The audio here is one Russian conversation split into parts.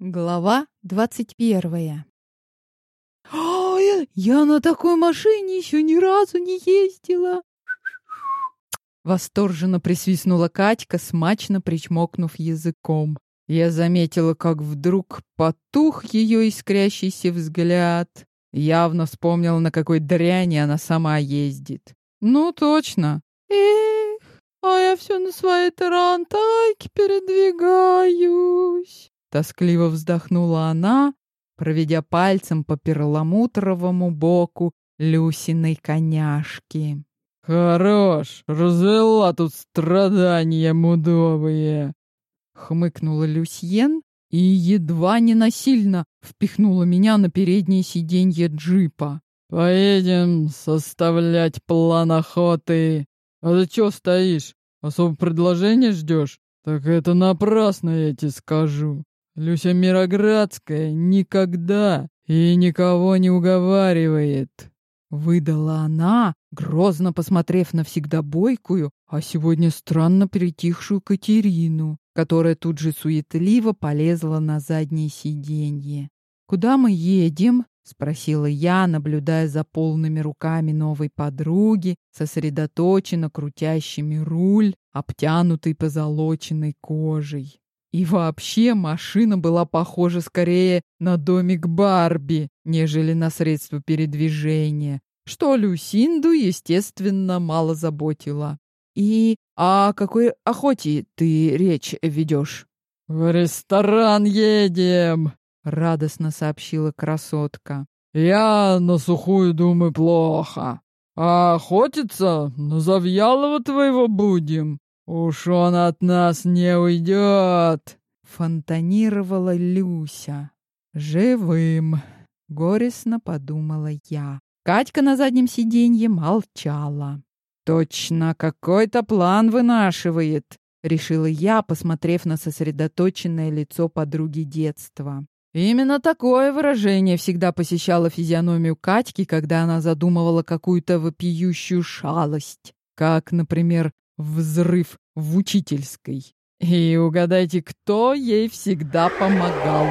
Глава двадцать первая. «Ой, я на такой машине еще ни разу не ездила!» Восторженно присвистнула Катька, смачно причмокнув языком. Я заметила, как вдруг потух ее искрящийся взгляд. Явно вспомнила, на какой дряни она сама ездит. «Ну, точно!» «Эх, а я все на своей тарантайке передвигаюсь!» Тоскливо вздохнула она, проведя пальцем по перламутровому боку Люсиной коняшки. «Хорош! Развела тут страдания мудовые!» Хмыкнула Люсьен и едва не насильно впихнула меня на переднее сиденье джипа. «Поедем составлять план охоты. А ты чё стоишь? Особо предложение ждешь? Так это напрасно, я тебе скажу. Люся Мироградская никогда и никого не уговаривает. Выдала она, грозно посмотрев на всегда бойкую, а сегодня странно притихшую Катерину, которая тут же суетливо полезла на заднее сиденье. «Куда мы едем?» — спросила я, наблюдая за полными руками новой подруги, сосредоточенно крутящими руль, обтянутый позолоченной кожей. И вообще машина была похожа скорее на домик Барби, нежели на средство передвижения, что Люсинду, естественно, мало заботило. «И о какой охоте ты речь ведешь?» «В ресторан едем!» — радостно сообщила красотка. «Я на сухую думаю плохо. А охотиться на Завьялова твоего будем. «Уж он от нас не уйдет!» — фонтанировала Люся. «Живым!» — горестно подумала я. Катька на заднем сиденье молчала. «Точно, какой-то план вынашивает!» — решила я, посмотрев на сосредоточенное лицо подруги детства. Именно такое выражение всегда посещало физиономию Катьки, когда она задумывала какую-то вопиющую шалость. Как, например, взрыв в учительской. И угадайте, кто ей всегда помогал.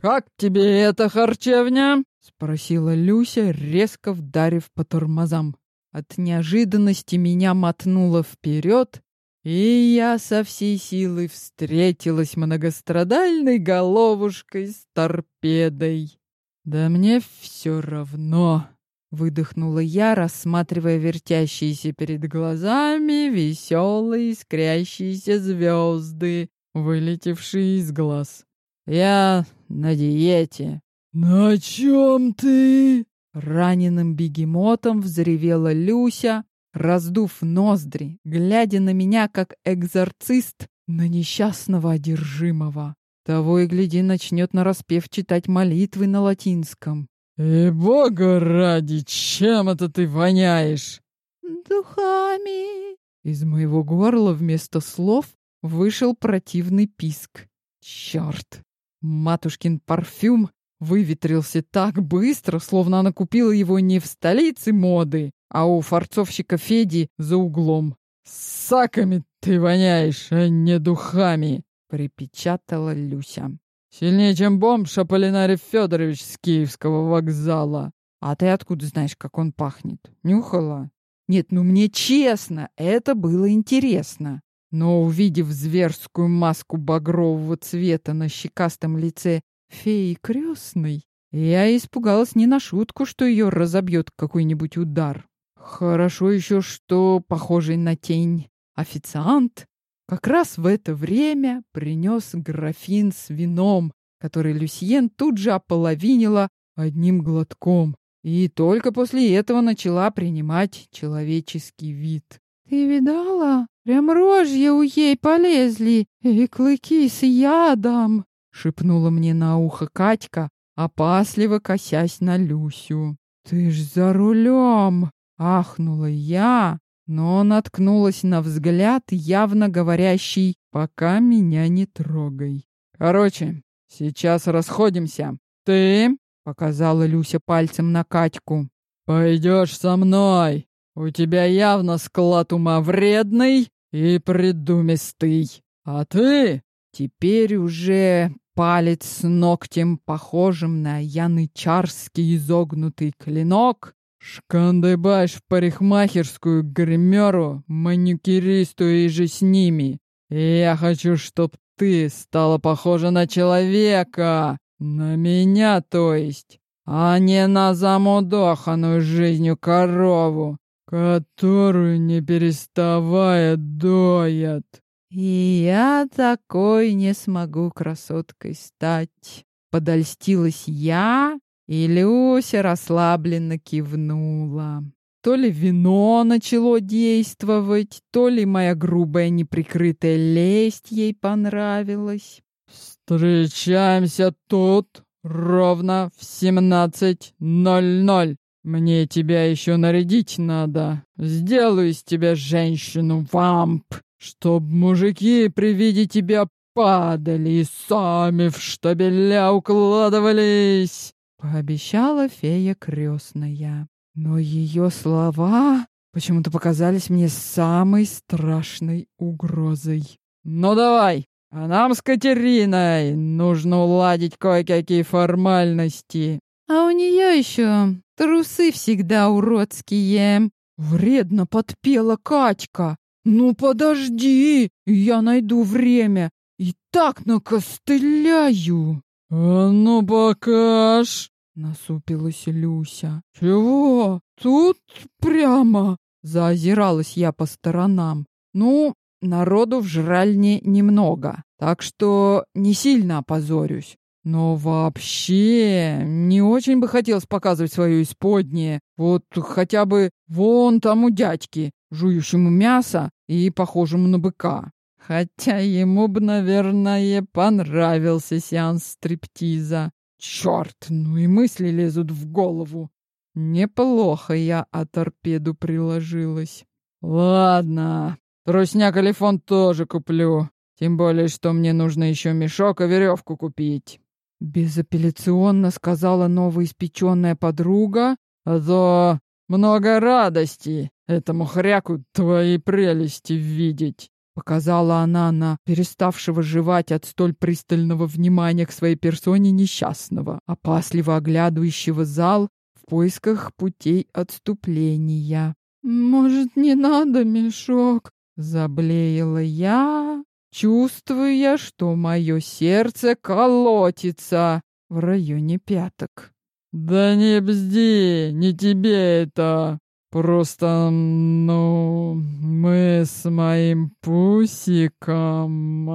«Как тебе эта харчевня?» — спросила Люся, резко вдарив по тормозам. От неожиданности меня мотнуло вперед, и я со всей силы встретилась многострадальной головушкой с торпедой. Да мне все равно. Выдохнула я, рассматривая вертящиеся перед глазами веселые искрящиеся звезды, вылетевшие из глаз. Я на диете. «На чем ты?» Раненым бегемотом взревела Люся, раздув ноздри, глядя на меня, как экзорцист на несчастного одержимого. Того и гляди начнет нараспев читать молитвы на латинском. «И бога ради, чем это ты воняешь?» «Духами!» Из моего горла вместо слов вышел противный писк. Черт! Матушкин парфюм выветрился так быстро, словно она купила его не в столице моды, а у фарцовщика Феди за углом. «Саками ты воняешь, а не духами!» — припечатала Люся. Сильнее, чем бомж Аполлинарий Федорович с Киевского вокзала. А ты откуда знаешь, как он пахнет? Нюхала? Нет, ну мне честно, это было интересно. Но увидев зверскую маску багрового цвета на щекастом лице феи крестной, я испугалась не на шутку, что ее разобьет какой-нибудь удар. Хорошо еще, что похожий на тень официант как раз в это время принес графин с вином, который Люсьен тут же ополовинила одним глотком, и только после этого начала принимать человеческий вид. «Ты видала? Прям рожья у ей полезли, и клыки с ядом!» — шепнула мне на ухо Катька, опасливо косясь на Люсю. «Ты ж за рулем!» — ахнула я, но наткнулась на взгляд, явно говорящий «пока меня не трогай». «Короче, сейчас расходимся. Ты...» — показала Люся пальцем на Катьку. «Пойдешь со мной. У тебя явно склад ума вредный и придумистый. А ты...» Теперь уже палец с ногтем, похожим на янычарский изогнутый клинок, «Шкандыбаш в парикмахерскую, гримеру, маникюристу и же с ними. Я хочу, чтоб ты стала похожа на человека, на меня, то есть, а не на замудоханную жизнью корову, которую не переставая доят». «И я такой не смогу красоткой стать», — подольстилась я, и Люся расслабленно кивнула. То ли вино начало действовать, то ли моя грубая неприкрытая лесть ей понравилась. «Встречаемся тут ровно в семнадцать ноль ноль. Мне тебя еще нарядить надо. Сделаю из тебя женщину-вамп, чтоб мужики при виде тебя падали и сами в штабеля укладывались. Пообещала фея крестная. Но ее слова почему-то показались мне самой страшной угрозой. «Ну давай, а нам с Катериной нужно уладить кое-какие формальности». «А у нее еще трусы всегда уродские». Вредно подпела Катька. «Ну подожди, я найду время и так накостыляю». «А ну покаж!» Насупилась Люся. «Чего? Тут прямо?» Заозиралась я по сторонам. «Ну, народу в жральне немного, так что не сильно опозорюсь. Но вообще не очень бы хотелось показывать свое исподнее. Вот хотя бы вон тому дядьке, жующему мясо и похожему на быка. Хотя ему бы, наверное, понравился сеанс стриптиза. Черт, ну и мысли лезут в голову. Неплохо я о торпеду приложилась. Ладно, трусняк или фонд тоже куплю. Тем более, что мне нужно еще мешок и веревку купить. Безапелляционно сказала новоиспеченная подруга. А много радости этому хряку твои прелести видеть. Показала она на переставшего жевать от столь пристального внимания к своей персоне несчастного, опасливо оглядывающего зал в поисках путей отступления. «Может, не надо мешок?» — заблеяла я, чувствуя, что мое сердце колотится в районе пяток. «Да не бзди, не тебе это!» Просто, ну, мы с моим пусиком,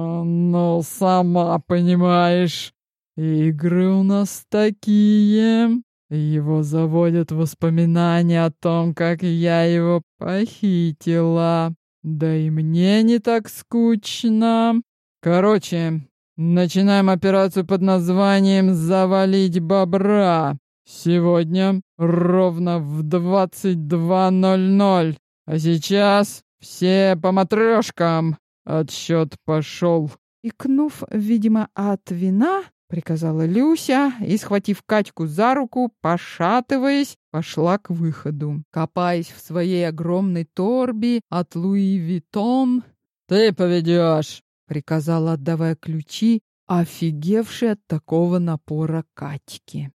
ну, сама понимаешь, игры у нас такие. Его заводят воспоминания о том, как я его похитила. Да и мне не так скучно. Короче, начинаем операцию под названием «Завалить бобра». Сегодня ровно в 22.00. А сейчас все по матрешкам. Отсчет пошел. Икнув, видимо, от вина, приказала Люся и, схватив Катьку за руку, пошатываясь, пошла к выходу. Копаясь в своей огромной торбе от Луи Витон, «Ты поведешь!» — приказала, отдавая ключи, офигевший от такого напора Катьки.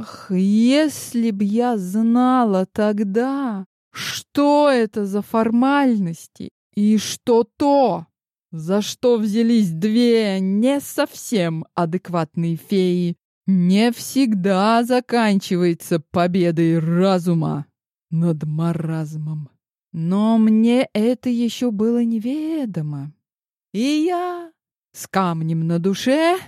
Ах, если б я знала тогда, что это за формальности и что то, за что взялись две не совсем адекватные феи, не всегда заканчивается победой разума над маразмом. Но мне это еще было неведомо. И я с камнем на душе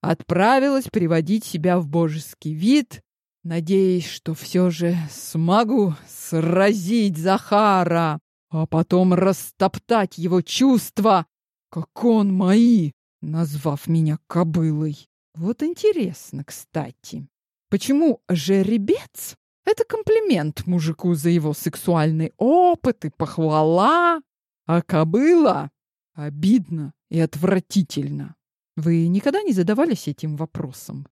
отправилась приводить себя в божеский вид, надеясь, что все же смогу сразить Захара, а потом растоптать его чувства, как он мои, назвав меня кобылой. Вот интересно, кстати, почему жеребец — это комплимент мужику за его сексуальный опыт и похвала, а кобыла — обидно и отвратительно. Вы никогда не задавались этим вопросом?